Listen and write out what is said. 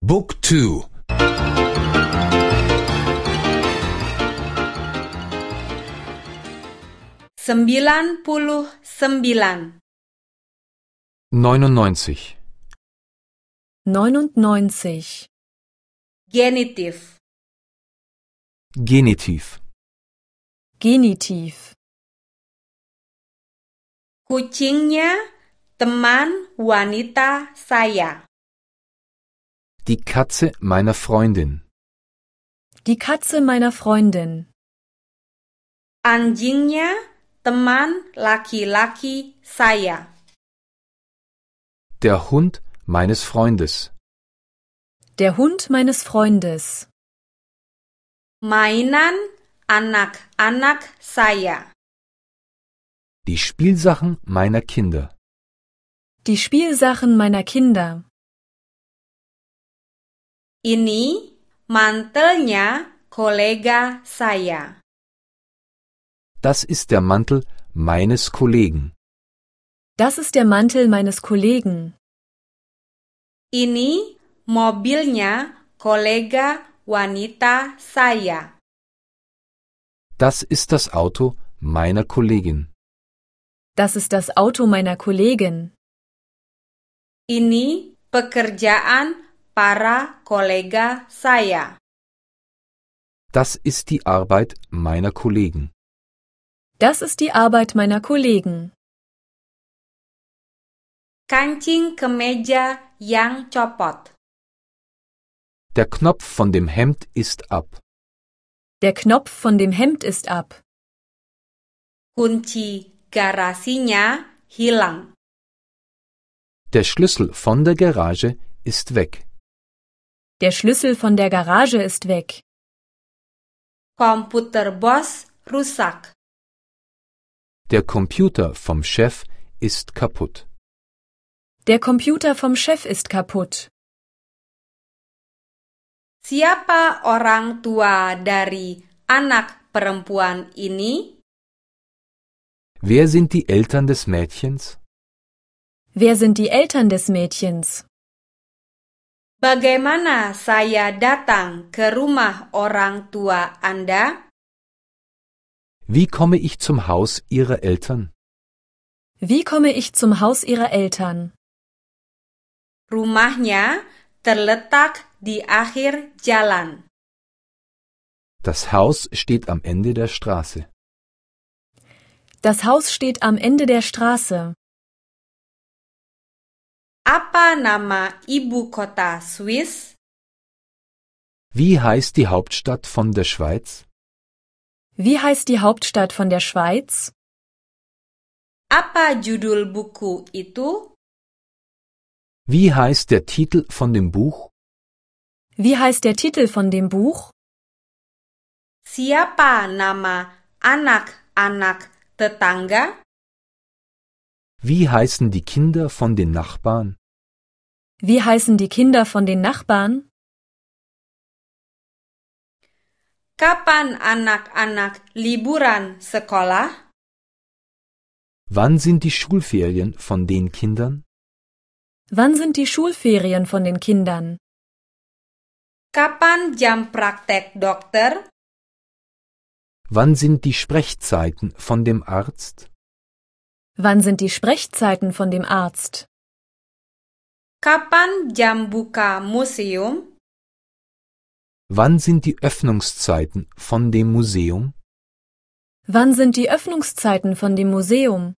Book 2 Sembilan puluh sembilan. 99 99 Genitiv. Genitiv. Genitiv. Kucingnya teman wanita saya. Die Katze meiner Freundin. Die Katze meiner Freundin. Anjingnya teman laki-laki saya. Der Hund meines Freundes. Der Hund meines Freundes. Mainan anak-anak saya. Die Spielsachen meiner Kinder. Die Spielsachen meiner Kinder. Ini mantelnya kolega saya. Das ist der Mantel meines Kollegen. Das ist der Mantel meines Kollegen. Ini mobilnya kolega wanita saya. Das ist das Auto meiner Kollegin. Das ist das Auto meiner Kollegin. Ini pekerjaan para kolega saya. Das ist die Arbeit meiner Kollegen. Das ist die Arbeit meiner Kollegen. Kancing kemeja yang copot. Der Knopf von dem Hemd ist ab. Der Knopf von dem Hemd ist ab. Kunci garasinya hilang. Der Schlüssel von der Garage ist weg. Der Schlüssel von der Garage ist weg. Komputer bos rusak. Der Computer vom Chef ist kaputt. Der Computer vom Chef ist kaputt. Siapa orang tua dari anak perempuan ini? Wer sind die Eltern des Mädchens? Wer sind die Eltern des Mädchens? Bagaimana saya datang ke rumah orang tua Anda? Wie komme ich zum Haus Ihrer Eltern? Wie komme ich zum Haus ihrer Eltern? Rumahnya terletak di akhir jalan. Das Haus steht am Ende der Straße. Das Haus steht am Ende der Straße. Apa nama ibu kota Swiss? Wie heißt die Hauptstadt von der Schweiz? Wie heißt die Hauptstadt von der Schweiz? Apa judul buku itu? Wie heißt der Titel von dem Buch? Wie heißt der Titel von dem Buch? Siapa nama anak-anak tetangga? Wie heißen die Kinder von den Nachbarn? Wie heißen die Kinder von den Nachbarn? Kapan anak-anak liburan sekolah? Wann sind die Schulferien von den Kindern? Wann sind die Schulferien von den Kindern? Kapan jam praktek dokter? Wann sind die Sprechzeiten von dem Arzt? Wann sind die Sprechzeiten von dem Arzt? Kapan jam buka museum? Wann sind die Öffnungszeiten von dem Museum? Wann sind die Öffnungszeiten von dem Museum?